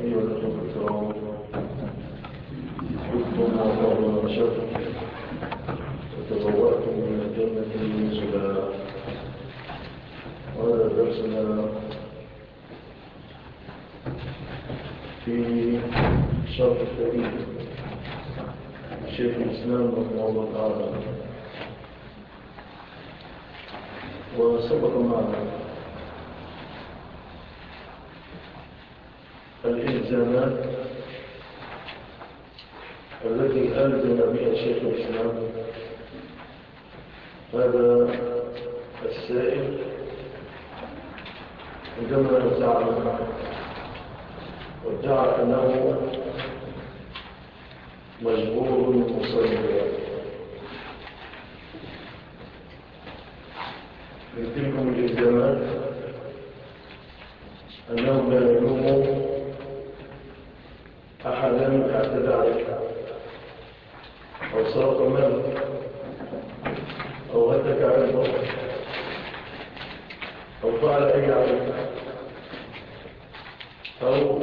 أيها الأخوة الكرام كنتم وقالوا وشرف وتبوأتم من الجنة نزلا وهذا درسنا في شرح التوحيد شيخ الإسلام رحمه الله تعالى. وسبق معنا الإلزامات التي ألزم بها شيخ الإسلام. هذا السائل عندما زعم وادعى أنه مجبور مصلي. من تلكم الإلزامات أنه لا يلوم أحدا اعتدى عليك أو سرق مالك أو هتك على البطل أو فعل أي عليك أو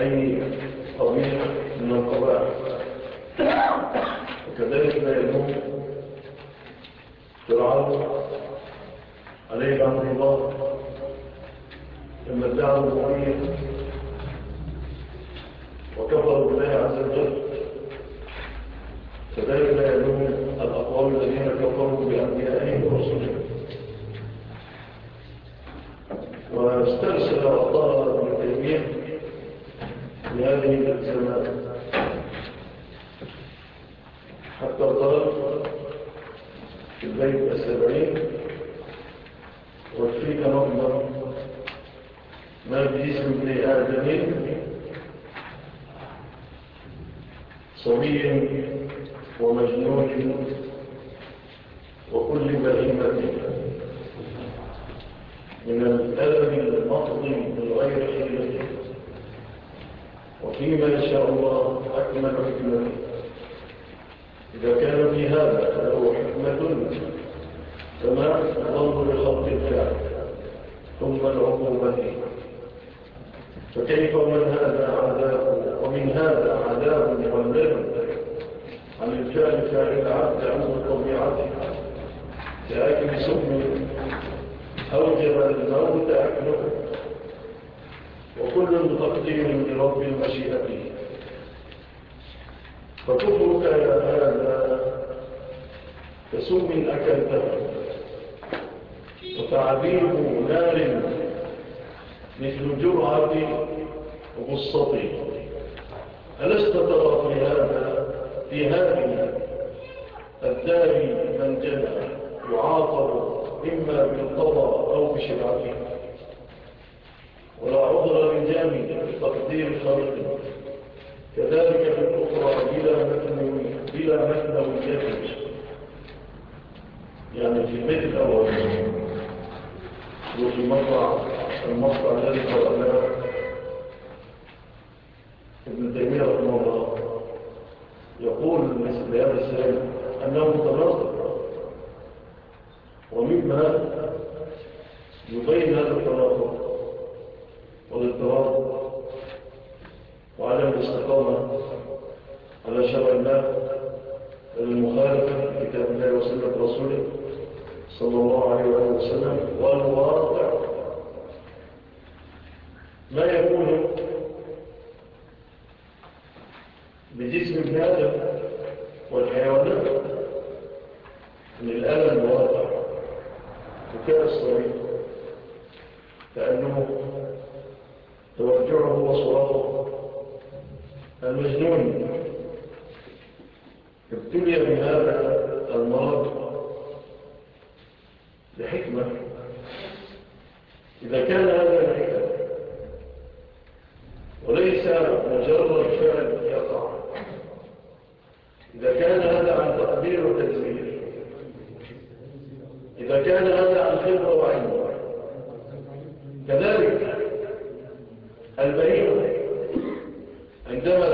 أي قبيلة من القبائل وكذلك لا يلوم فرعون عليه لعنة الله لما ادعى الربوبية ألست ترى في هذا في هذه الدار من جنى يعاقب إما بالقضاء أو بشرعته ولا عذر من جامد تقدير خلق كذلك في الأخرى بلا مثل بلا مثل يعني في البيت الأول وفي مطلع المطلع الذي قرأناه ابن تيمية رحمه الله يقول هذا السلام أنه متناظر ومما يبين هذا التناظر والاضطراب وعدم الاستقامة على شرع الله المخالفة لكتاب الله وسنة رسوله صلى الله عليه وسلم والواقع ما يكون بجسم ابن آدم والحيوانات من الألم الواقع وكان الصغير كأنه توجعه وصراطه المجنون ابتلي بهذا المرض لحكمة إذا كان هذا الحكمة وليس مجرد فعل يقع إذا كان هذا عن تقدير وتدبير إذا كان هذا عن خبرة وعلم كذلك البهيمة عندما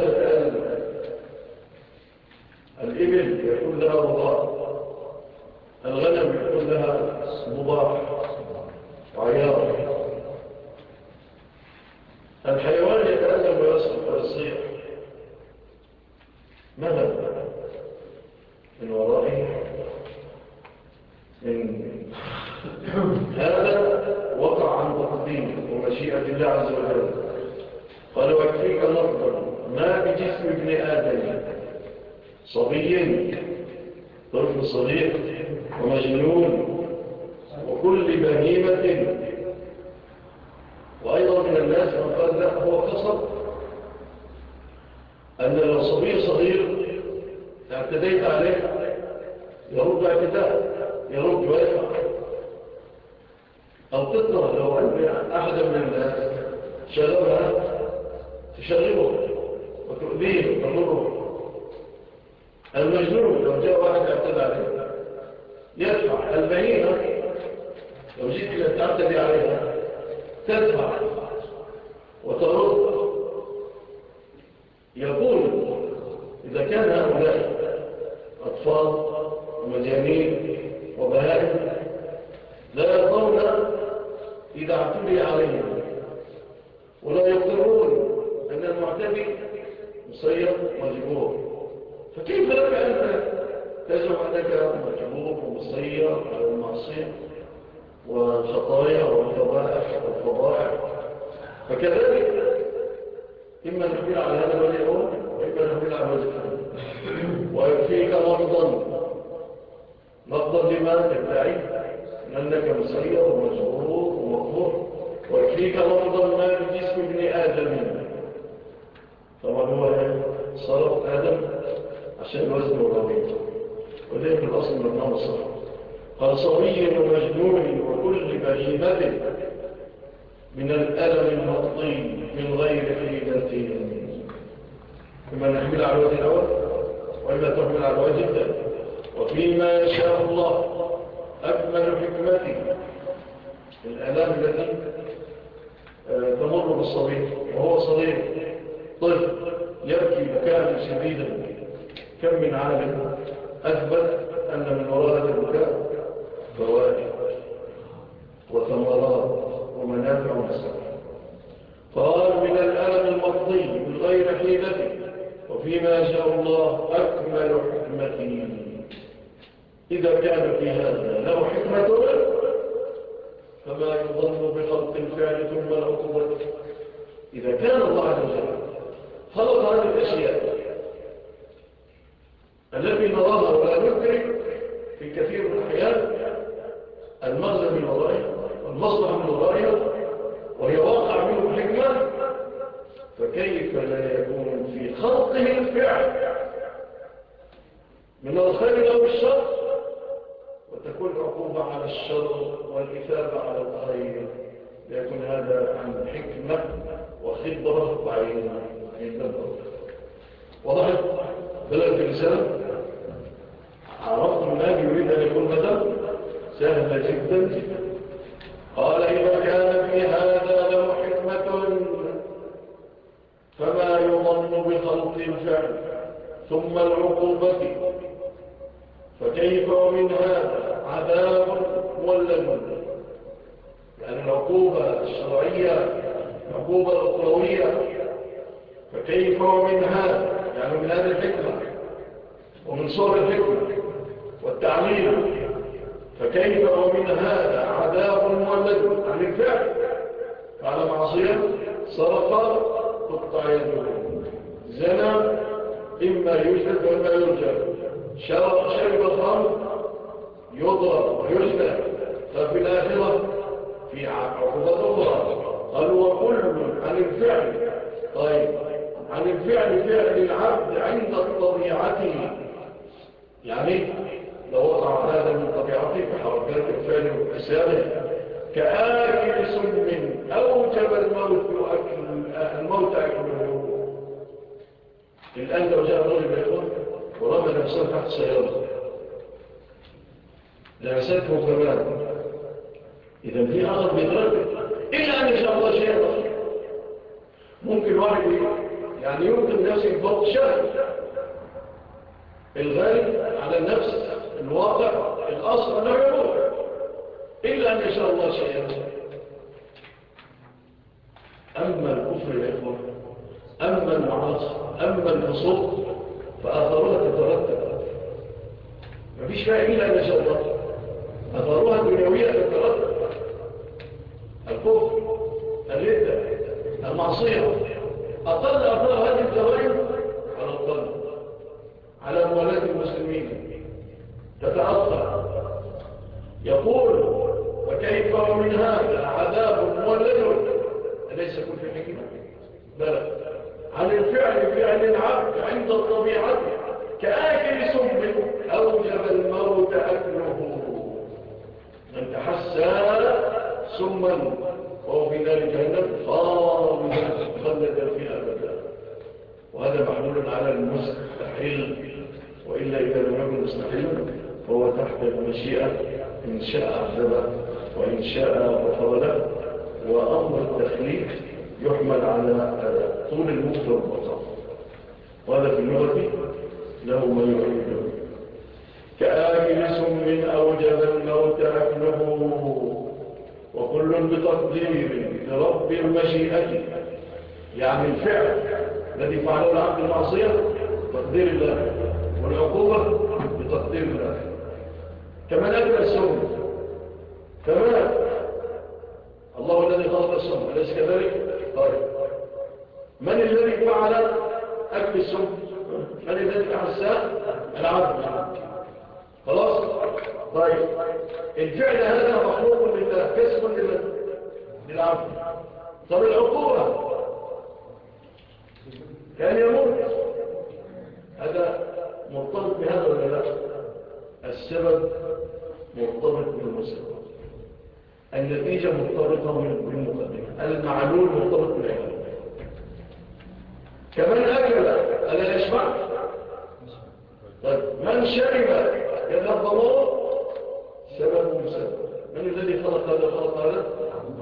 فما يظن بخلق الفعل ثم العقوبة إذا كان الله عز وجل خلق هذه الأشياء التي نراها ولا ندرك في كثير من الأحيان المغزى من ورائها والمصلح من ورائها وهي واقع منه حكمة فكيف لا يكون في خلقه الفعل؟ من الخير أو الشر؟ وتكون عقوبة على الشر والإثابة على الخير ليكون هذا عن حكمة وخبرة الله وضحت بلد الإنسان عرفت ما يريد أن يكون ماذا سهلة جدا. قال إذا كان في هذا له حكمة فما يظن بخلق الفعل ثم العقوبة. فكيف ومن هذا؟ عذاب ولد يعني العقوبة الشرعية العقوبة الأخروية فكيف ومن هذا يعني من هذه الحكمة ومن صور الحكمة والتعليم فكيف ومن هذا عذاب مولد عن الفعل. فعلى معصية صرف قطع يده. زنا إما يجلد وإما يرجل شرب الخمر يضرب ويجلد ففي الآخرة في عقوبة أخرى. قالوا وكل عن الفعل. طيب عن الفعل فعل العبد عند طبيعته. يعني لو وقع هذا من طبيعته حركات الفعل وكساره كآكل سم أوجب الموت أكل الموت أكله الآن لو جاء الرجل يقول ورمى نفسه تحت سيارة لمسته كمان إذا في أغض بيترك إلا أن يشاء الله شيئا. ممكن واحد يعني يمكن نفسه بضغط شهر الغالب على النفس الواقع الأصل أنه يموت. إلا أن يشاء الله شيئا. أما الكفر يا إخوة أما المعاصي أما الفسوق فأثرها تترتب. مفيش فيها إلا ما شاء الله. أثرها الدنيوية تترتب الكفر الردة المعصية. أقل أثار هذه الجرائم على القلب على موالاة المسلمين. تتأثر. يقول وكيف ومن هذا عذاب مولد؟ أليس كل حكمة؟ بلى عن الفعل فعل العبد عند الطبيعة كآكل سم أوجب الموت أكله. من تحسى سما وهو في نار جهنم خالدا خلدا فيها أبدا. وهذا محمول على المستحيل وإلا إذا لم يكن مستحيلا فهو تحت المشيئة إن شاء عذبه وإن شاء غفر له. وأمر التخليق يحمل على طول الموت والبطر وهذا في اللغة له ما سم أوجب الموت أكله. وكل بتقدير لرب المشيئة. يعني الفعل الذي فعله العبد المعصية تقدير الله. والعقوبة بتقدير الله. كما أكل السم كما الله الذي خلق السم أليس كذلك؟ طيب. من الذي فعل أكل السم؟ من الذي فعل الساء؟ العبد. خلاص؟ طيب. الفعل هذا مخلوق لله كسب للعبد. طب العقوبة؟ كان يموت. هذا مرتبط بهذا ولا لا؟ السبب مرتبط بالمسبب. النتيجة مرتبطة بالمقدمة. المعلول مرتبط بالعلم كمان أكل ألا يشبع طيب. من شرب ضمور سبب مسبب. من الذي خلق هذا خلق هذا؟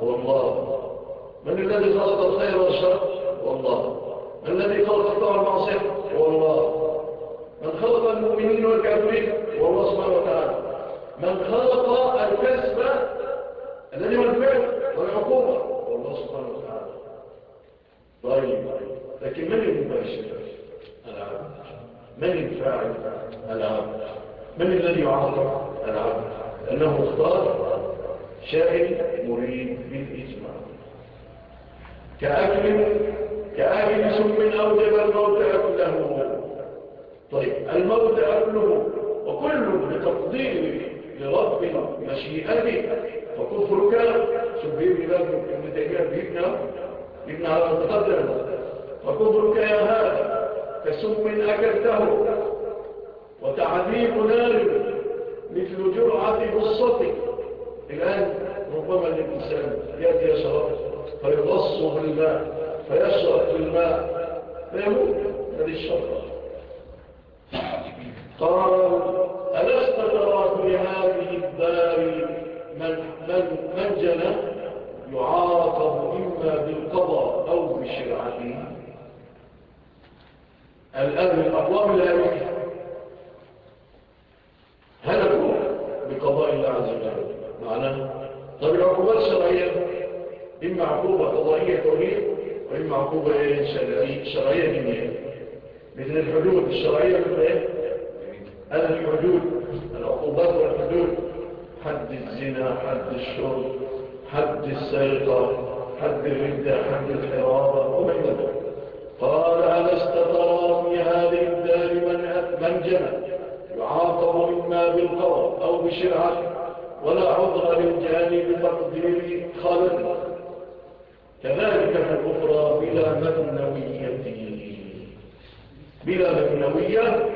هو الله. من الذي خلق الخير والشر؟ هو الله. من الذي خلق الطاعة والمعصية؟ هو الله. من خلق المؤمنين والكافرين؟ هو الله سبحانه وتعالى. من خلق الكسب الذي هو الفعل والعقوبة؟ هو الله سبحانه وتعالى. طيب لكن من المباشر؟ العبد. من الفاعل؟ العبد. من الذي يعاقب العبد أنه اختار شائل مريد بالإجماع. كأكل كأكل سم أوجب الموت أكله طيب الموت أكله وكل بتقدير لرب مشيئته. وكفرك سبيل بذلك ابن تيمية بيبنى ابن على تقدم وكفرك يا هذا كسم أكلته. وتعذيب نار مثل جرعة بصتك الآن ربما الإنسان يأتي يشرب فيغص بالماء فيشرب بالماء فيموت هذه الشرطة قال ألست ترى في هذه الدار من, من, من جنى يعاقب إما بالقضاء أو بالشرعة الآن الأقوام الآية هلكوا بقضاء الله عز وجل. معناه طب العقوبات الشرعية؟ إما عقوبة قضائية كونية وإما عقوبة شرعية, شرعية دينية. مثل الحدود الشرعية مثل إيه؟ الحدود العقوبات والحدود. حد الزنا حد الشرب حد السرقة حد الردة حد الحرابة ومن ذلك قال ألست ترى في هذه الدار من, من جنى؟ يعاقب إما بالقرب أو بشرعة ولا عذر للجانب بتقدير خالد كذلك في الأخرى بلا مبنوية. بلا مبنوية.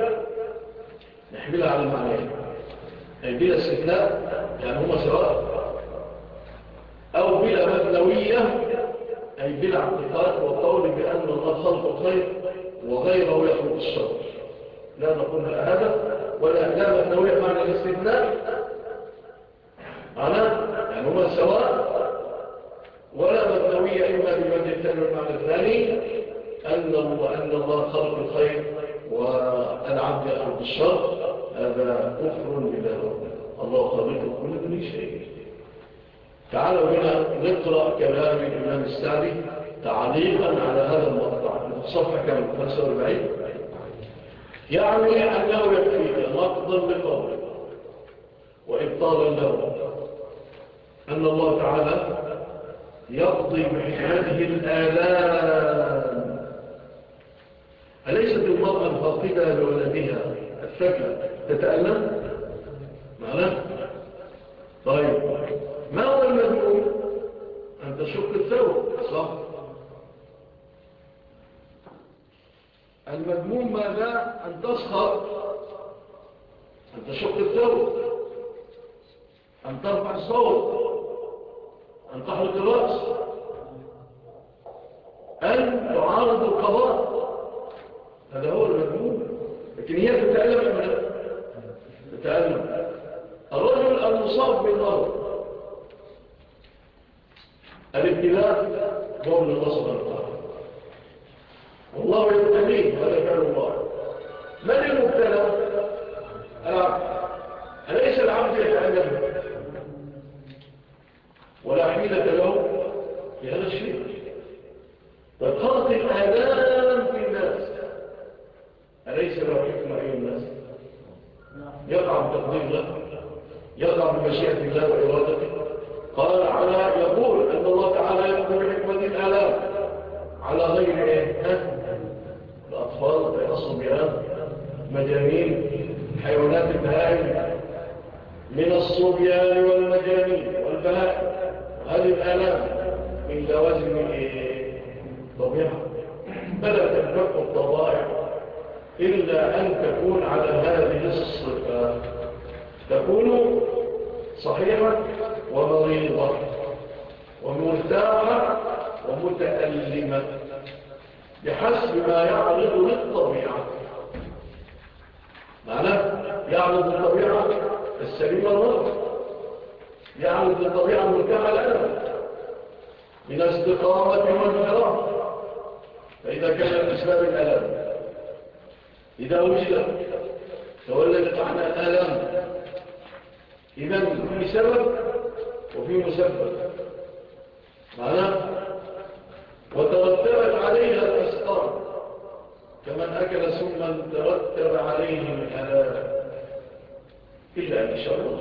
نحملها على المعنى. يعني بلا استثناء يعني هما سواء. أو بلا مبنوية أي بلا اعتقاد وقول بأن الله خلق الخير وغيره يخلق الشر. لا نقول هذا. ولا لا مبنوية معنى الاستثناء أنا يعني هما سواء ولا مبنوية إما بمجد الثاني والمعنى الثاني؟ أن الله, خلق الخير والعبد يخلق الشر. هذا كفر بالله الله خلق كل شيء. تعالوا هنا نقرأ كلام الإمام السعدي تعليقا على هذا المقطع. الصفحة كم؟ 45 يعني أنه يكفيك نقضا لقوله وإبطالا له. أن الله تعالى يقضي بحكمته الآلام. أليست المرأة الفاقدة لولدها الثكلة تتألم؟ أن تسخر أن تشق الثوب أن ترفع الصوت أن تحرق الرأس. أن تعارض القضاء. هذا هو المذموم لكن هي تتألم من تتألم الرجل المصاب بالمرض. الابتلاء هو من الله سبحانه وتعالى والله يبتليه هذا فعل الله. من المبتلى؟ العبد أليس العبد يتألم ولا حيلة له في هذا الشيء. فالخلق الآلام في الناس. أليس له حكمة أيها الناس؟ يقع بتقدير الله يقع بمشيئة الله وإرادته. قال على يقول أن الله تعالى يقول بحكمة الآلام. على غير إيه؟ الأطفال الصبيان مجانين حيوانات البهائم من الصبيان والمجانين والبهائم. هذه الآلام من لوازم الطبيعة. فلا تنفق الطبائع إلا أن تكون على هذه الصفات تكون صحيحة ومريضة ومرتاحة ومتألمة بحسب ما يعرض للطبيعة. معنى يعرض الطبيعة السليمة الرضا يعرض للطبيعة المرتاحة الألم من استقامة والفراغ فإذا كان الأسباب الألم إذا وجدت تولدت عنها الألم إذا في سبب وفي مسبب. معنى وترتبت عليها كمن أكل سما ترتب عليه الألام إلا أن شر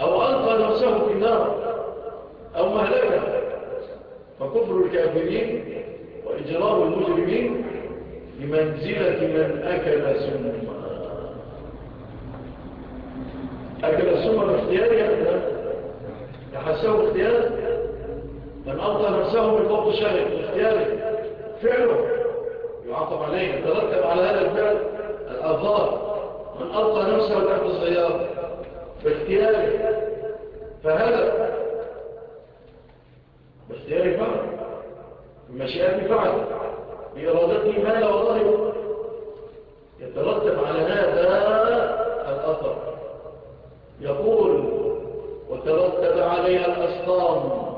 أو ألقى نفسه في النار. أو مهلكة. فكفر الكافرين وإجرام المجرمين بمنزلة من أكل سما. أكل السمى باختيارها يحسه اختيار من ألقى نفسه من فوق الشهر باختياره فعله. يعاقب عليه يترتب على هذا الفعل الأضار من ألقى نفسه تحت السيارة باختياره فهذا باختياره فعل بمشيئته فعل بإرادته مال وظاهر يترتب على هذا الأثر. يقول وترتب عليها الأسقام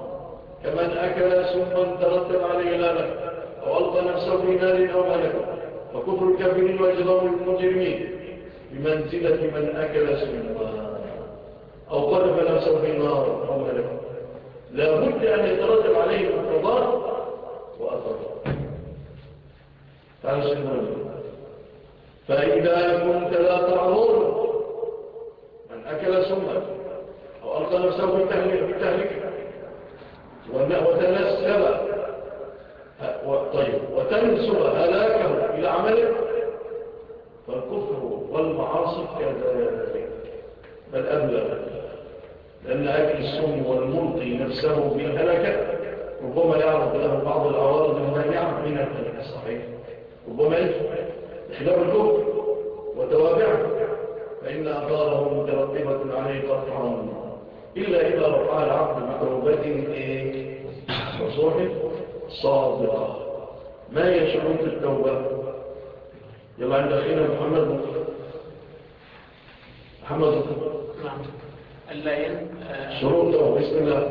كمن أكل سما ترتب عليه لعنة أو ألقى نفسه في نار أو ملك وكفر الكافرين وإجرام المجرمين بمنزلة من أكل سما أو قذف نفسه في نار أو ملك لا بد أن يترتب عليه مقتضى وأثر تعالى سيدنا فإذا كنت لا تعرض من أكل سما أو ألقى نفسه في التهلكة وتنسب طيب وتنسب هلاكه إلى عمله فالكفر والمعاصي كذلك. بل أبلغ. لأن أكل السم والملقي نفسه بالهلكة ربما يعرض له بعض العوارض المانعة من الهلكة الصحيح ربما يجب خلاف الكفر وتوابعه فإن أثاره مترتبة عليه قطعا. إلا إذا رفع العبد بتوبة وصوح صادقة. ما هي شروط التوبة؟ يلا عند أخينا محمد. محمد. نعم. اللاين شروط التوبة بسم الله.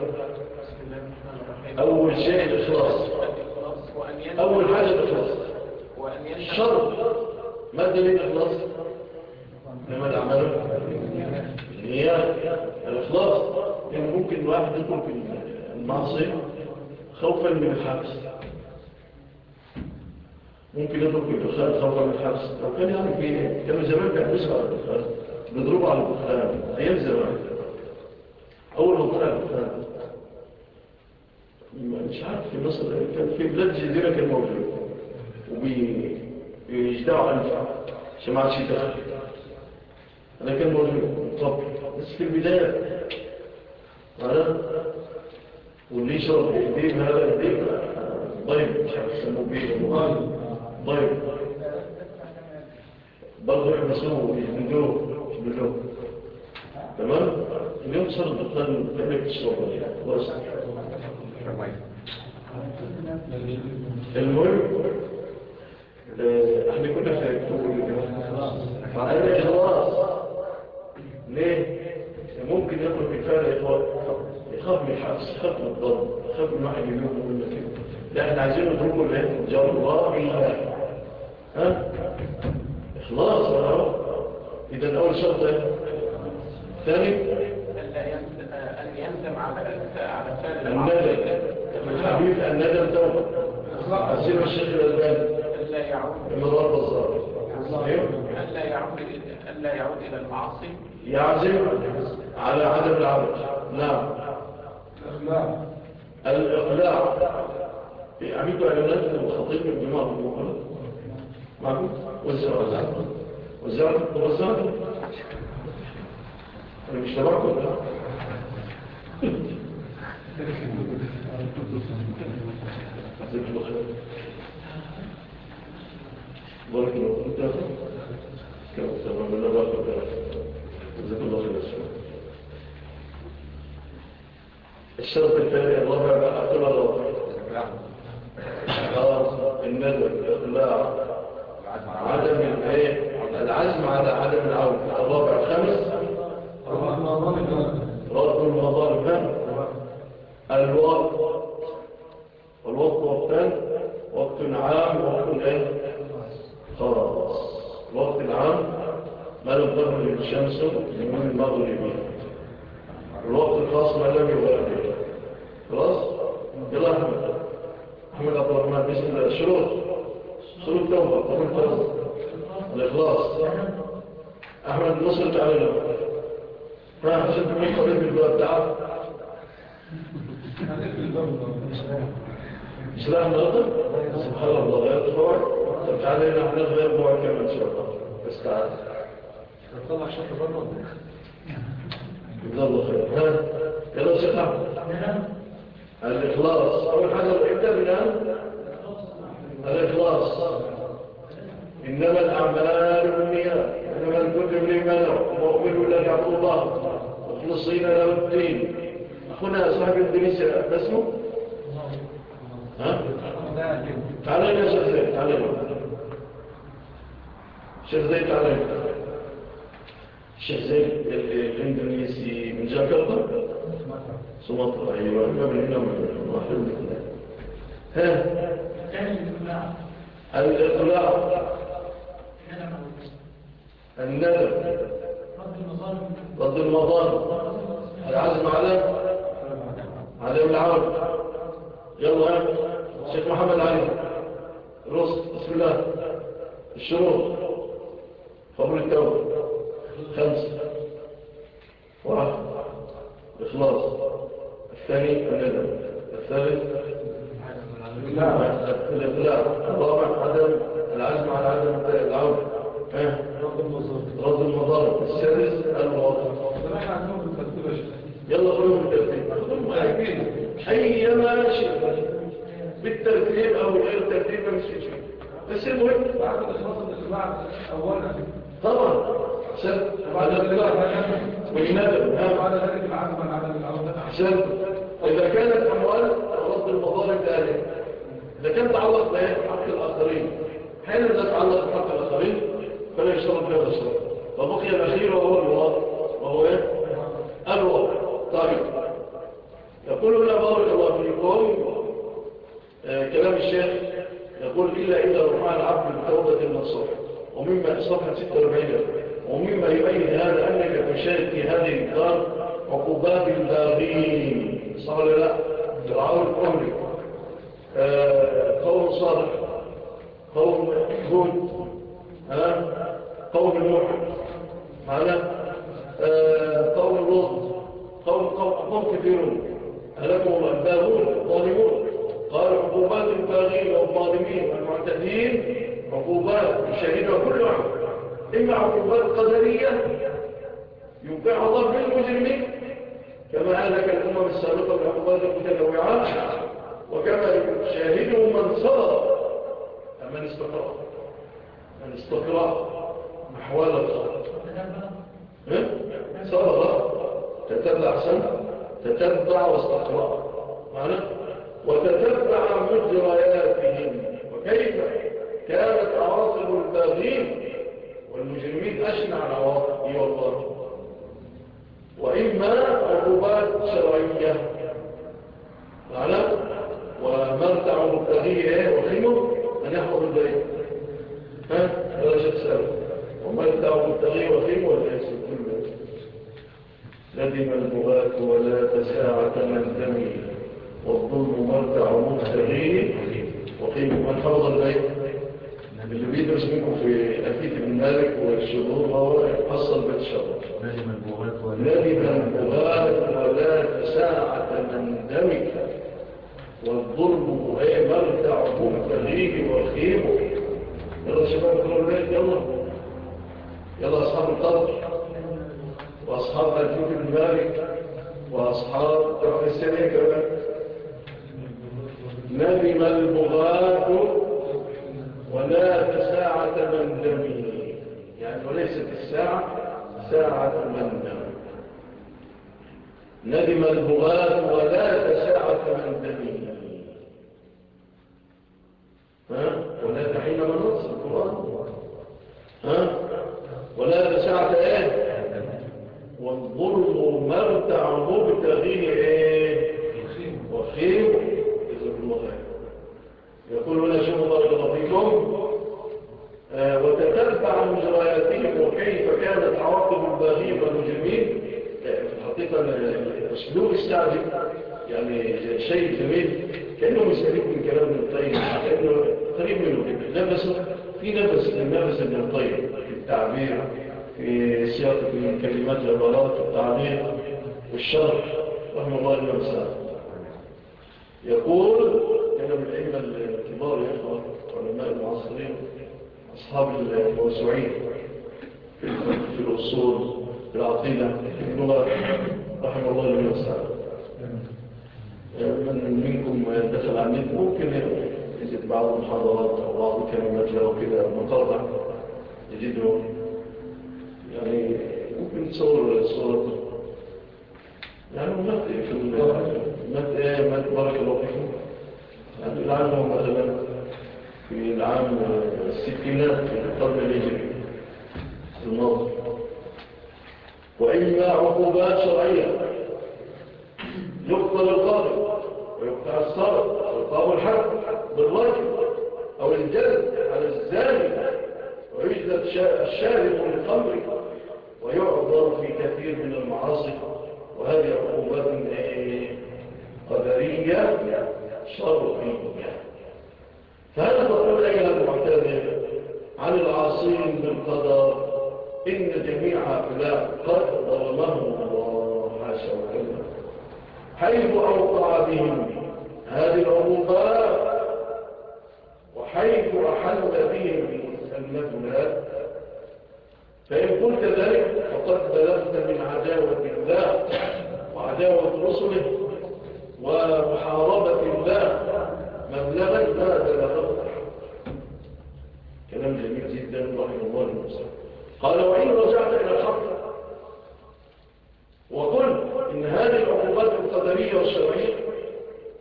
أول شيء الإخلاص. أول حاجة الإخلاص. شرط ما دليل الإخلاص؟ لما الأعمال هي الإخلاص لأن ممكن واحد يكون في المعصية. خوفا من الحبس ممكن يضرب بالدخان خوفا من الحبس لو كان يعني في كانوا زمان بيحبسوا على الدخان بيضربوا على الدخان أيام زمان. أول ما طلع الدخان مش عارف في مصر كان في بلاد جزيرة كان موجود. وبيجدعوا أنفع عشان ما عادش يدخل أنا كان موجود. طب بس في البداية. أنا يشرب الدين هذا الدين ضيب مش عارف يسموه بيه ضيب برضه يحبسوه ويجبدوه يجبدوه تمام؟ اليوم صار الدخان كأنك تشربه خلاص. المهم إحنا كنا في الإخلاص ليه؟ ممكن يترك الفعل يخاف يخاف من الحبس يخاف من الضرب يخاف من واحد يموت من كده لا إحنا عايزين نتركه ليه؟ جار الله بالله ها؟ إخلاص اهو إذا أول شرط إيه؟ ثاني؟ أن يندم على على فعل الندم الحبيب الندم توبة عزيز الشيخ الألباني. ألا يعود ألا يعود إلى المعاصي يعزم على عدم العمل نعم. الإقلاع عميدوا إعلانات الخطيب من جماعة المقالة معكم؟ وزعوا وزعوا وزعوا أنا مش تبعكم لا. جزاك الله خير. بارك الله فيك. كما تمام الله بارك الله جزاك الله خير. الشرط الثاني الرابع بقى أقل الرابع الندم الاقلاع عدم الايه العزم. على عدم العون. الرابع الخامس. رد المظالم الوقت. والوقت وقتان وقت عام ووقت إيه خلاص الوقت العام. ما لم تغرب الشمس من المغرب. الوقت الخاص ما لم يغرب. خلاص؟ يلا أحمد. أحمد عبد الرحمن بسم الله. الشروط شروط توبه قبل توبه الإخلاص. أحمد نصرت علينا ها عشان تكون قريب من الباب تعال. سلاح النهارده سبحان الله. غير الفوائد طب تعالى هنا إحنا غير الفوائد كمان إن شاء الله. بس تعال. طلع شكل بره جزاه الله خير. ها؟ يلا شيخ احمد الإخلاص. أول حاجة ابدا من الإخلاص. إنما الأعمال بالنيات. إنما الكل امرئ ما نوى ومؤمن بالله يعبد الله؟ مخلصين له الدين. أخونا صاحب الدنيس اسمه؟ ها؟ تعالى يا شيخ زيد تعالى شيخ زيد تعالى الشيخ زيد الاندونيسي من جاكرتا سمطرة أيوه ما من هنا واحد من ها؟ الإقلاع. الندم رد المظالم. العزم على عدم العون. يلا ها؟ شيخ محمد علي. رص بسم الله. الشروط قبل التوبة. خمسة واحد. إخلاص. الثاني الندم الثالث؟ الإقلاع الرابع عدم العزم على عدم العون رد المظالم السادس الوضع يلا خلوهم بالترتيب أيما شيء. بالترتيب أو غير ترتيب مش شيء. بس المهم طبعا سلم بعد ذلك والندم بعد ذلك العزم عدم العودة. سلم إذا كانت أموال رد المظالم ذلك. إذا كان تعلق بحق الآخرين. حين إذا تعلق بحق الآخرين فلا يشترط بهذا الشرط فبقي الأخير وهو الوضع وهو إيه؟ الوضع طيب. يقول لنا بارك الله فيكم. آه كلام الشيخ يقول إلا إذا رفع العبد بتوبة النصوح ومما صفحة 46 ومما يؤيد هذا أنك تشارك في هذه الدار عقوبات الباغين. صح ولا لا دعاء القول. آه، قوم صالح قوم هود قوم نوح على آه، قوم لوط قوم قوم قوم كثيرون. هلكوا الباغون الظالمون. قال عقوبات الباغين والظالمين والمعتدين عقوبات يشهدها كل واحد. إما عقوبات قدرية يوقعها الله بالمجرمين كما هلك الأمم السابقة بعقوبات متنوعات وكما يشاهده من صبر من استقرأ؟ من استقرأ أحوال الخلق تتبع سنة تتبع واستقرأ. معنى؟ وتتبع مجرياتهم. وكيف؟ كانت عواقب الباغين والمجرمين أشنع العواقب والله. وإما عقوبات شرعية. معنى ومرتع مبتغيه وخيمه أن يحفظ البيت. ها؟ هذا شيء سأل ومرتع مبتغيه وخيمه ولا يسر كل ندم البغاة ولا تساعة من دمه والظلم مرتع مبتغيه وخيمه من حفظ البيت. اللي بيدرس منكم في أكيد بن مالك والشهور هو حصل بيت شرط ندم البغاة ولا ندم البغاة ولا من دمك. والظلم هي مرتع مبتغيه وخيمه. يلا شباب كلهم الليل يلا. يلا أصحاب القدر وأصحاب أكيد بن مالك وأصحاب رفع السنة كمان ندم البغاة ولا تساعة من دمه. يعني وليست الساعة ساعة من دمه. ندم البغاة ولا تساعة من دمه ها؟ ولا تحين من نص القرآن. ها؟ ولا تساعة إيه؟ والظلم مرتع مبتغيه إيه؟ وخيم جزاك الله يقول شوفوا بارك الله فيكم آه وتتبع مجرياتهم وكيف كانت عواقب الباغين والمجرمين؟ في الحقيقة أسلوب السعدي يعني شيء جميل. كأنه مستفيد من كلام ابن القيم. كأنه قريب منه نفسه في نفس نفس ابن القيم. في التعبير في سياق من كلمات العبارات والتعليق والشرح رحمه الله الإمام يقول كان من الأئمة الكبار يا إخوة علماء المعاصرين أصحاب الموسوعين. في الأصول العقيدة في اللغة رحمه الله الإمام السعد من منكم دخل النت ممكن يجد بعض المحاضرات أو بعض الكلمات له كده مقاطع يجده يعني ممكن تصور صورة يعني ممثل في المثل مات بارك الله فيكم. يعني العام مثلا في العام الستينات في القرن الهجري. الماضي. وإما عقوبات شرعية. يقتل القاضي ويقطع الصرف ويقام الحد بالرجل أو الجلد على الزاني ويجلد الشارب للخمر ويعذر في كثير من المعاصي. وهذه عقوبات قدرية شرعية. فهل تقول أيها المعتذر عن العاصين بالقدر إن جميع هؤلاء قد ظلمهم الله حاشا وكلا حيث أوقع بهم هذه العقوبات وحيث أحل بهم المثلات فإن قلت ذلك فقد بلغت من عداوة الله وعداوة رسله ومحاربة الله. مبلغا ما بلغت كلام جميل جدا رحمه الله المسلم قال وإن رجعت إلى الحق وقلت إن هذه العقوبات القدرية والشرعية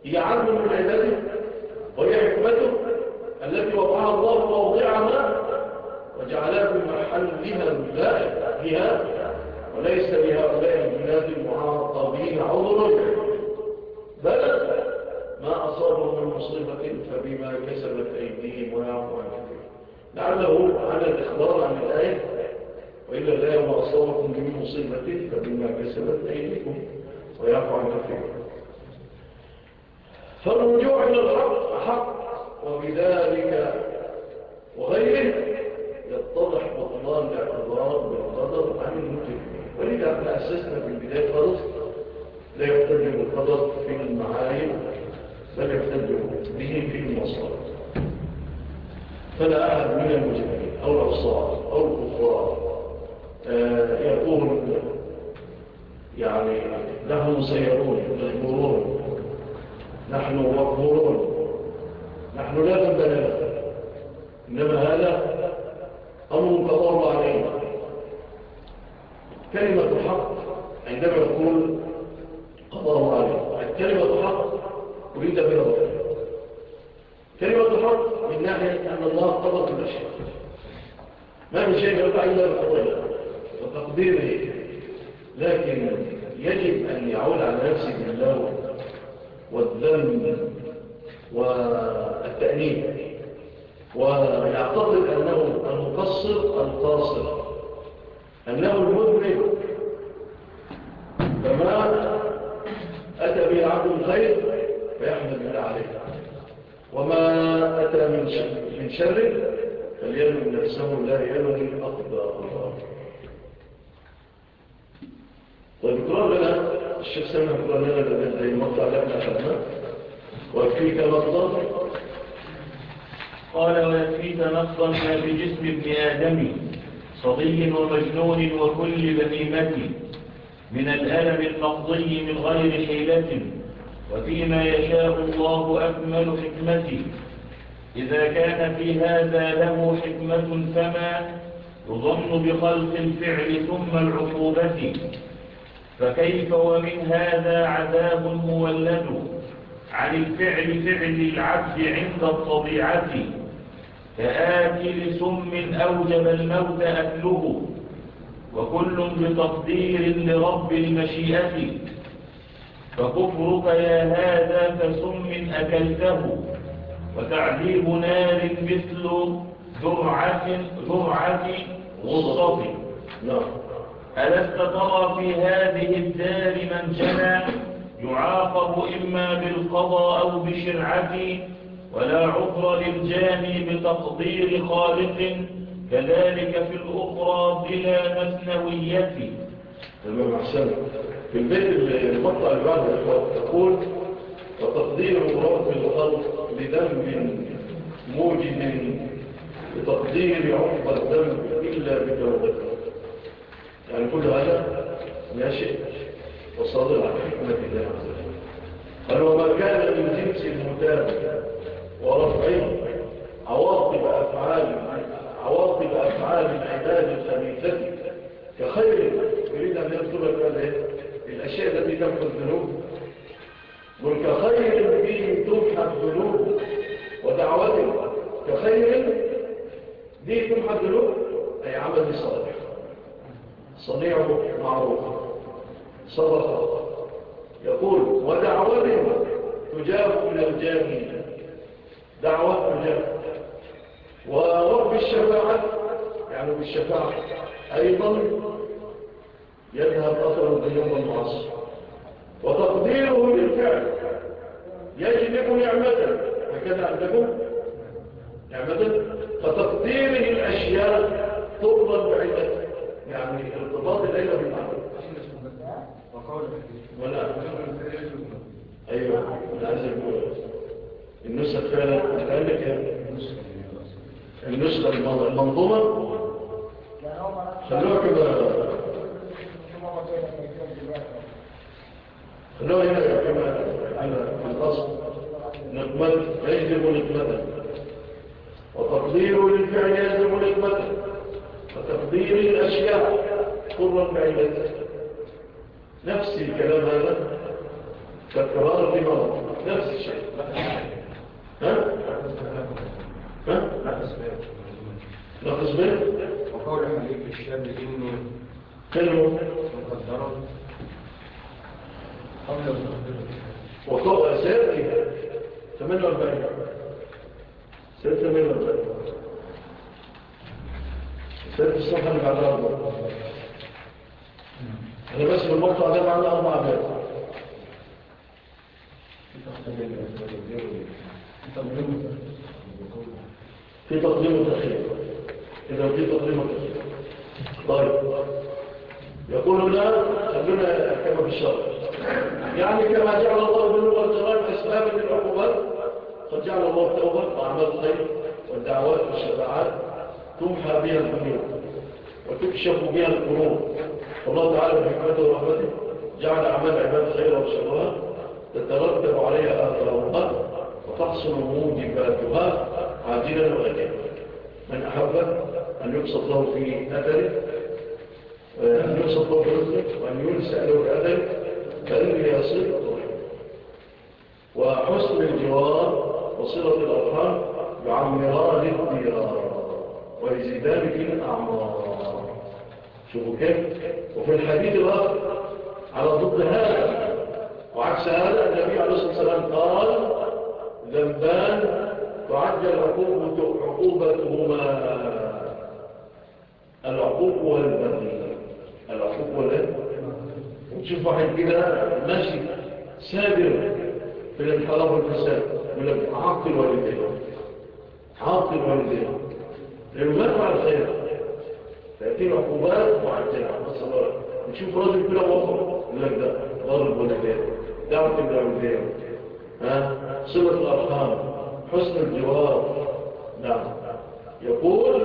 هي عدل من عباده وهي حكمته التي وضعها الله موضعها وجعلها في محلها اللائق بها وليس لهؤلاء البلاد المعاقبين عذر بل ما أصابهم من مصيبة فبما كسبت أيديهم ويعفو عن كثير لعله على الإخبار عن الآية وإلا لا يوم أصابكم من مصيبة فبما كسبت أيديكم عن كثير فالرجوع إلى الحق حق وبذلك وغيره يتضح بطلان الاعتذار بالقدر عن المجرمين ولذا إحنا أسسنا في البداية خالص لا يحتج بالقدر في المعايب بل يحتج به في المصائب فلا أحد من المجرمين أو العصاة أو الكفار آه، يقول يعني نحن مسيرون مجبورون نحن مقبورون نحن لا ذنب لنا. إنما هذا أمر قضى الله علينا. كلمة الحق عندما يقول الله علينا كلمة الحق أريد بها ضرر كلمة الحق من ناحية أن الله قضى كل شيء ما من شيء يرفع إلا بقضيه وتقديره لكن يجب أن يعود على نفسه بالله والذنب والتأنيب. ويعتقد أنه المقصر القاصر أنه المذنب فما أتى به عبد الخير فيحمد الله عليه. وما أتى من شر, فليلم نفسه لا يلم الأقدار اقرأ لنا الشيخ سامح اقرأ لنا زي المقطع اللي إحنا أخذناه ويكفيك نقضا قال ويكفيك نقضا ما بجسم ابن آدم صبي ومجنون وكل بهيمة من الألم المقضي من غير حيلة وفيما يشاء الله أكمل حكمتي. إذا كان في هذا له حكمة فما يظن بخلق الفعل ثم العقوبة. فكيف ومن هذا عذاب مولد عن الفعل فعل العبد عند الطبيعة؟ كآكل سم أوجب الموت أكله. وكل بتقدير لرب المشيئة. فكفرك يا هذا كسم أكلته. وتعذيب نار مثل ذرعة ذرعة غصة نعم. ألست ترى في هذه الدار من جنى يعاقب إما بالقضاء أو بشرعة ولا عذر للجاني بتقدير خالق كذلك في الأخرى بلا مثنوية. تمام أحسن. في البيت المقطع اللي بعد تقول وتقدير رب الخلق لذنب موجد بتقدير عقب الذنب إلا بتوبته يعني كل هذا ناشئ وصادر عن حكمة الله عز وجل. قال وما كان من جنس المتابع ورفعه عواقب أفعال عواقب أفعال العباد الخبيثة كخير يريد أن يذكر الأشياء التي تمحى الذنوب. وكخير به تمحى الذنوب ودعوته كخير به تمحى الذنوب أي عمل صالح. صنيعه معروف. صدقه يقول ودعوته تجاب من الجاني دعوة تجاب. ورب الشفاعة يعني بالشفاعة. أيضا يذهب أثر الذنوب المعاصر وتقديره للفعل. يجلب نعمة هكذا عندكم؟ نعمة فتقديره الأشياء تفضل بعيدة ولا أيوة لازم النسخة فعلا قال لك النسخة المنظومة. خلوها كده. خلوها هنا كما على الأصل. نقمة يجلب نقمة. وتقدير للفعل يجلب نقمة. وتقدير الأشياء قرا بعيدة نفس الكلام هذا؟ تكرار في مرض. نفس الشيء. ها؟ ها؟ نقص به وقول حليف الشاب إني قبل المقدرة وقوة سيرتي 48 سيرت 48 سيرت الصفحة اللي بعدها. أربعة أنا بس في المقطع ده معنا أربع بيت في تقديم وتأخير. إذا في تقديم وتأخير. طيب. يقول هنا خلونا كما في الشرع. يعني كما جعل الله بالنور والجرائم أسبابا للعقوبات قد جعل الله التوبة وأعمال الخير والدعوات والشفاعات تمحى بها الذنوب وتكشف بها القلوب. فالله تعالى بحكمته ورحمته جعل أعمال العباد خيرا وشرها تترتب عليها آثارها وتحصل موجباتها عاجلا وأجلا من أحب أن يبسط له في أثره أن يبسط له في رزقه وأن ينسى له أثره فإنه يصل وحسن الجوار وصلة الأرحام يعمران الديار ويزيدان في الأعمار. شوفوا كيف وفي الحديث الآخر على ضد هذا وعكس هذا النبي عليه الصلاة والسلام قال ذنبان تعجل عقوبتهما. العقوق والبغي العقوق والبغي وتشوف واحد كده ماشي سابر في الانحراف والفساد يقول لك عاقل والديه عاقل والديه. لأنه ما فعل خير. فيأتي عقوبات معجلة نص الله نشوف راجل كده وفر يقول لك ده ضرب والديه دعوة الوالدين ها؟ صلة الأرحام حسن الجوار نعم. يقول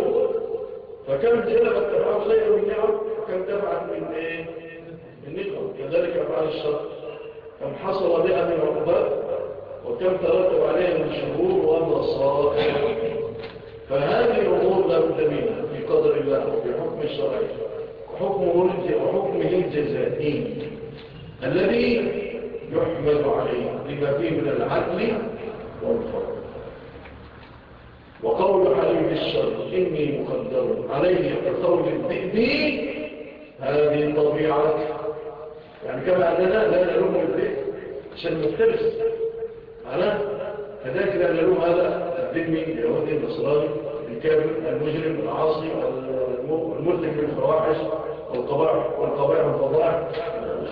فكم جلبت تفعل خير من نعم؟ وكم دفعت من إيه؟ من نقم. كذلك أفعال الشر. كم حصل بها من عقوبات وكم ترتب عليها من شرور ومصائب فهذه الأمور لا بد منها. في قدر الله وفي حكم الشرع وحكمه الجزائي الذي يحمد عليه لما فيه من العدل والفضل. وقول حليم الشر إني مقدر عليه كقول الذئب هذه طبيعة يعني كما أننا لا نلوم الذئب عشان مختلف أنا كذلك لا نلوم هذا الذئب اليهودي النصراني. الكافر المجرم العاصي المرتب بالفواحش والقبائع والقبائع والفضائع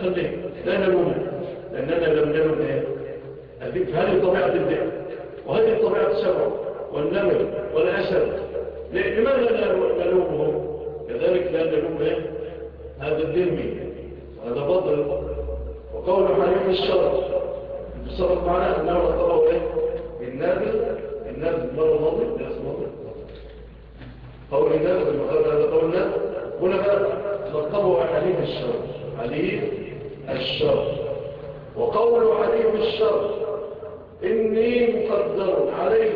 خليه لا نلومه لأننا لم نلوم إيه؟ هذه طبيعة الذئب وهذه طبيعة السبع والنمر والأسد. لماذا لا نلومهم كذلك لا نلوم إيه؟ هذا الذمي وهذا بطل. وقول حليم الشر بصرف معنا أنه نطلعه إيه؟ النابل النابل مرة ماضي درس ماضي قول النابل المقابل هذا قول النابل هنا نطلبه حليم الشر حليم الشر. وقول حليم الشر إني مقدر عليه.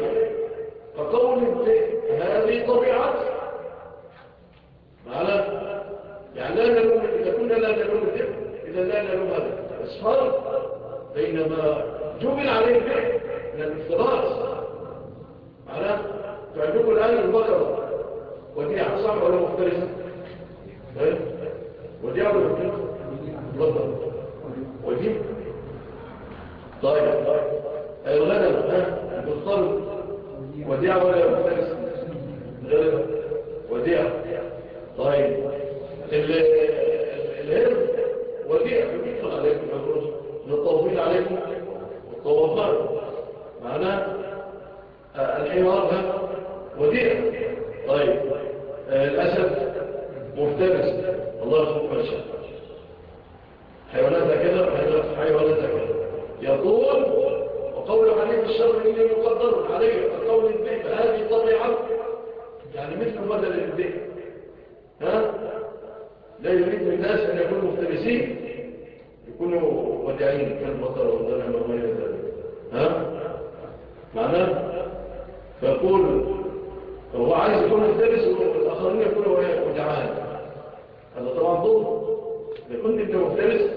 فقول الذئب هذه طبيعته معنا يعني لا نلوم إذا كنا لا نلوم الذئب إذا لا نلوم هذا. بس فرق بينما جبل عليه الذئب من الافتراس معنا تعجبوا الآن البقرة ودي صعب ولا مفترسة ودي ولا مفترسة البقرة ودي طيب الغنم ها؟ بالطرد وديع ولا مفترس غنم وديع طيب الهرم وديع يدخل عليكم الرجل للطوفين عليكم والطوافات معناه الحمار وديع طيب الأسد مفترس الله يخلق ما شاء حيواناتها كده حيواناتها كده يقول وقول عليه الشر إني مقدر عليه القول الذئب هذه طبيعة يعني مثل بدل الذئب ها لا يريد من الناس أن يكونوا مفترسين يكونوا ودعين كالبقر والغنم وما إلى ذلك ها معناه فيقول هو عايز يكون مفترس والآخرين يكونوا ودعان هذا طبعا ضد إذا كنت أنت مفترس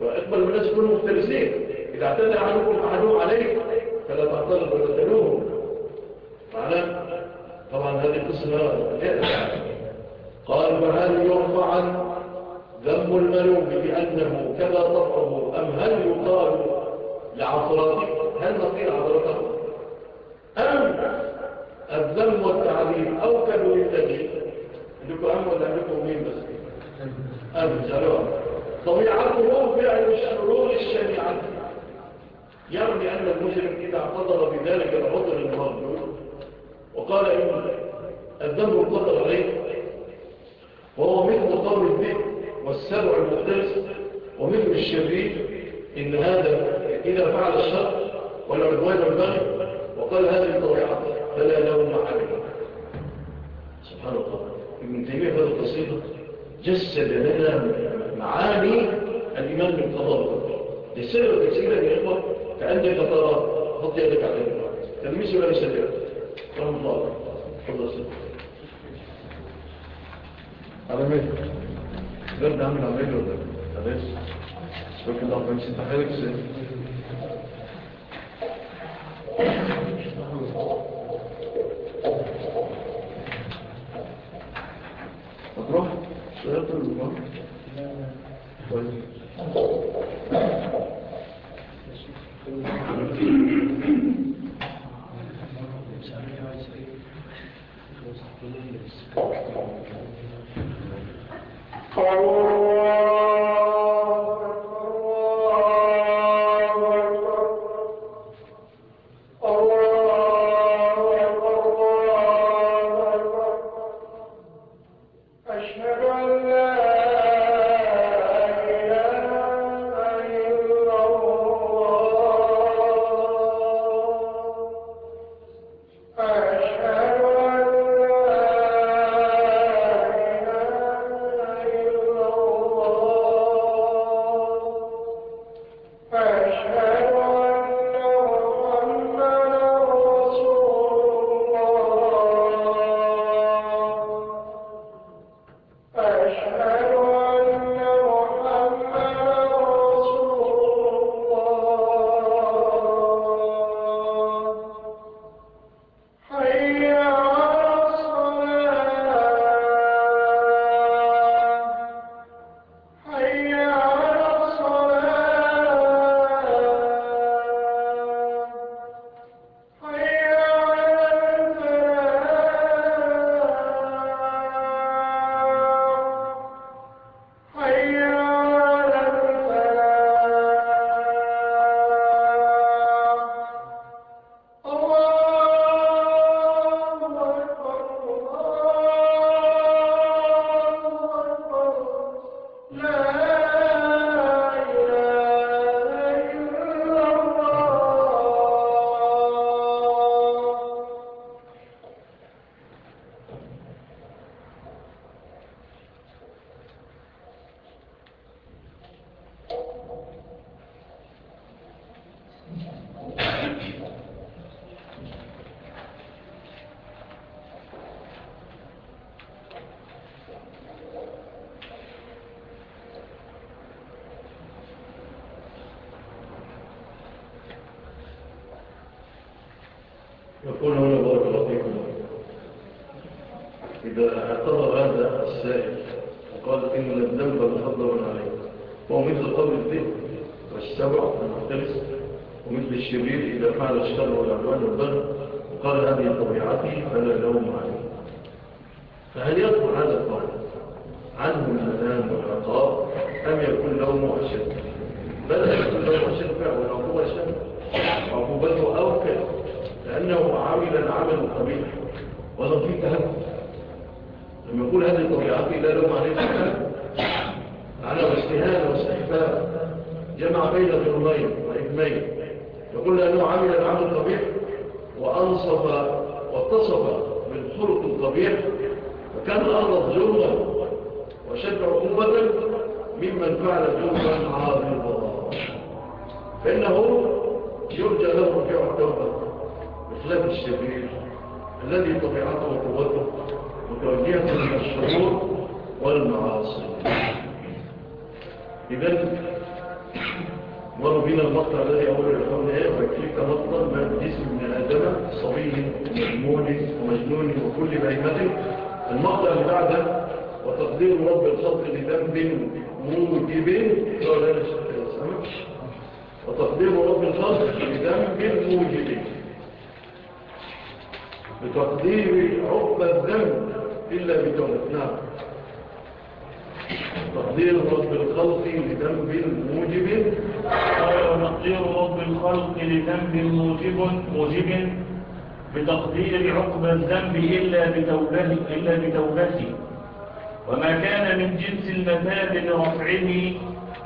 فأقبل من الناس يكونوا مفترسين إذا اعتدى عنكم أحدهم عليك فلا تعترض ولا تلوهم معناه طبعا هذه قصة قال وهل يرفع عن ذنب الملوم بأنه كذا طبعه أم هل يقال لعصراته هل نقيل عصراته أم الذنب والتعذيب أوكل للذي عندكم أم ولا عندكم مين بس أم جلوه طبيعته فعل الشرور الشنيعة يعني أن المجرم إذا اعتذر بذلك العذر المردود وقال إن الذنب القدر عليه وهو مثل قول الذئب والسبع المختلف الشرير إن هذا إذا فعل الشر والعدوان والبغي وقال هذه طبيعته فلا لوم عليه. سبحان الله. ابن تيمية هذا القصيدة جسد لنا معاني الإيمان بالقضاء. جسد كثيرا يا إخوة كأنك ترى حط يدك على الإيمان. تلميذ ولا يسجل رحمه الله. تفضل سيدي على ميل غير ده عامل عمل ولا خلاص شكرا الله خمس تحيلك سيد يقول هنا بارك الله فيكم. إذا اعتبر هذا السائل وقال إن الذنب محضر عليه هو مثل قول الذئب والسبع المختلس ومثل الشرير إذا فعل الشر والعدوان والبر وقال هذه طبيعتي فلا لوم عليه. فهل يدخل هذا القول عنه المنام والعقاب أم يكون لومه أشد؟ بل يكون لومه أشد فعلا والعقوبة أشد عقوبته أوكل لأنه عامل العمل القبيح ولو في تهكم لما يقول هذه طبيعتي لا لوم عليه سبحانه على واستهانة واستحباب جمع بين ظلمين وإثمين يقول لأنه عمل العمل القبيح وأنصف واتصف بالخلق القبيح. فكان أغلط جرما وشد عقوبة ممن فعل جرما عارضا فإنه يرجى له رجوع التوبة بخلاف الشرير الذي طبيعته وقوته متوجهة من الشرور والمعاصي. إذن مر بنا المقطع الذي أقول لكم إيه؟ فكيف مقطع ما جسم من آدم صبي ومجنون ومجنون وكل بهيمة المقطع اللي بعده وتقدير رب الخلق لذنب موجب السمك وتقدير رب الخلق لذنب موجب. بتقدير عقب الذنب إلا بتوبة نعم تقدير رب الخلق لذنب موجب. قال وتقدير رب الخلق لذنب موجب موجب. بتقدير عقب الذنب إلا بتوبته إلا بتوبته وما كان من جنس المثال لرفعه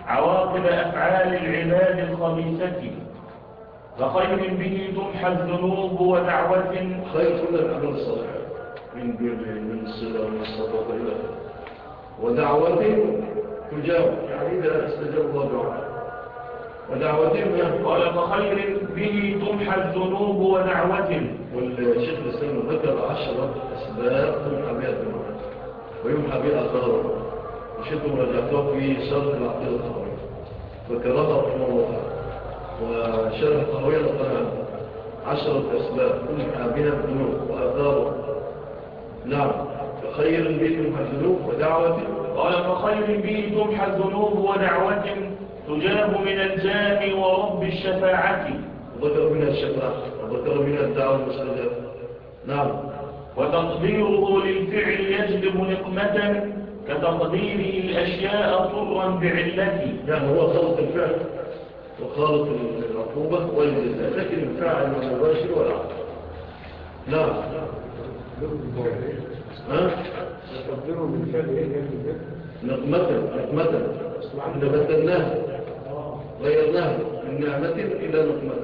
عواقب أفعال العباد الخبيثة. فخير به تمحى الذنوب ودعوة. خير كل الأعمال الصالحة. من بر من صلة من صدقة إلى ودعوة تجاب يعني إذا استجاب الله دعاء. ودعوة ما؟ قال فخير به تمحى الذنوب ودعوة والشيخ الإسلام ذكر عشرة أسباب تمحى بها الذنوب. ويمحى بها الضرر. وشئتم رجعتها في شرح العقيدة الطهوية ذكرها رحمه الله وشرح الطهوية نقل عنه عشرة أسباب تمحى بها الذنوب. وأثاره نعم. فخير به تمحى الذنوب ودعوة. قال فخير به تمحى الذنوب ودعوة تجاب من الجام ورب الشفاعة. وذكر منها الشفاعة وذكر منها الدعوة المستجابة نعم. وتقديره للفعل يجلب نقمة كتقديره الأشياء طرا بعلته. يعني هو خلط الفعل. وخلط العقوبة والجزاء لكن الفعل المباشر والعقل. نعم. ها؟ تقديره من فعل إيه يعني؟ نقمة نقمة. إحنا بدلناها غيرناها من نعمة إلى نقمة.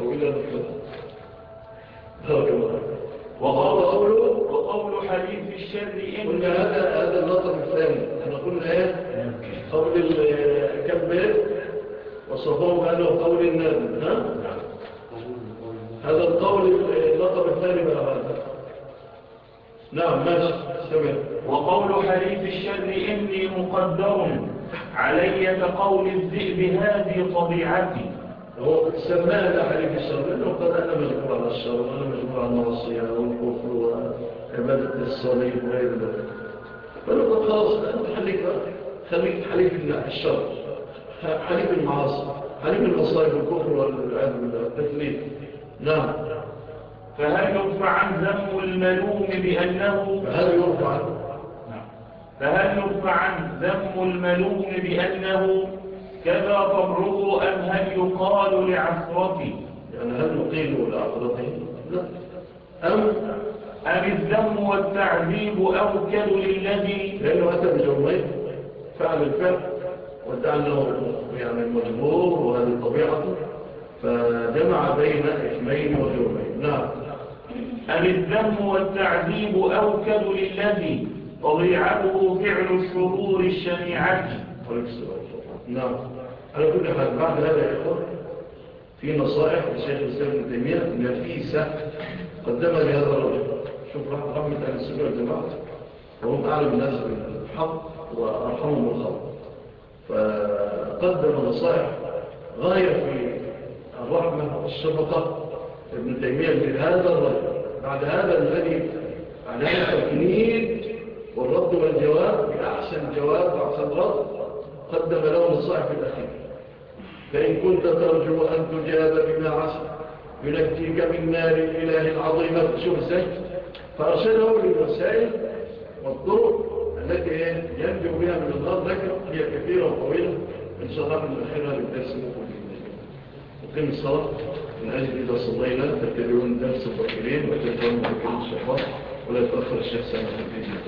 أو إلى نقمة. بارك الله وقول قوله وقول حديث الشر قلنا هذا هذا اللقب الثاني. إحنا قلنا إيه؟ قول الكبير وصفوه بأنه قول النادم ها؟ هذا القول اللقب الثاني بقى هذا نعم سمع وقول حديث الشر إني مقدر علي كقول الذئب هذه طبيعتي. هو سماها حديث الشر لأنه قال أنا مجبور على الشر وأنا مجبور على المعصية والكفر وعبادة الصليب وغير ذلك. فنقول خلاص أنت خليك خليك حليف الشر حليف المعاصي حليف المصائب والكفر والعياذ بالله التثليث نعم. فهل يرفع عن ذم الملوم بأنه فهذا يرفع عنه؟ فهل يرفع عن ذم الملوم بأنه كذا طبعه أم هل يقال لعثرته يعني هل نقيل لآخرته لا. أم؟ أم الذم والتعذيب أوكل للذي لأنه أتى بجرمين فعل الفعل وادعى أنه يعني مجبور وهذه طبيعته فجمع بين إثمين وجرمين نعم. أم الذم والتعذيب أوكل للذي طبيعته فعل الشرور الشنيعة؟ السلام نعم. على كل حال بعد هذا يا إخوة في نصائح للشيخ الإسلام ابن تيمية نفيسة قدمها لهذا الرجل. شوف رحمة أهل السنة والجماعة وهم أعلم الناس بالحق وأرحمهم الخلق فقدم نصائح غاية في الرحمة والشفقة ابن تيمية لهذا الرجل. بعد هذا الذي بعد هذا التكنيد والرد والجواب بأحسن جواب وأحسن رد قدم له في الأخير. فإن كنت ترجو أن تجاب بما عسى ينجيك من نار الإله العظيمة شوف إزاي فأرشده للوسائل والطرق التي ينجو بها من النار لكن هي كثيرة وطويلة. إن شاء الله من أخيرها للدرس المقبل. وقيم الصلاة. من أجل إذا صلينا تتبعون الدرس البكرين وتتبعون بكرين الشيطان ولا يتأخر الشيخ سنة في الفيديو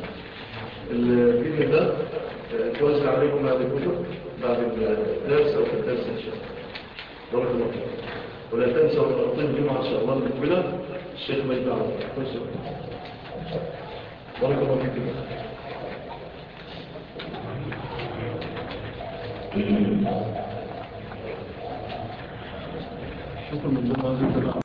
بإذن الله توزع عليكم هذه الكتب بعد الدرس أو في الدرس إن شاء الله. بارك الله ولا تنسوا أن أعطي الجمعة إن شاء الله المقبلة. الشيخ مجد عبد بارك الله فيكم شكرا من الله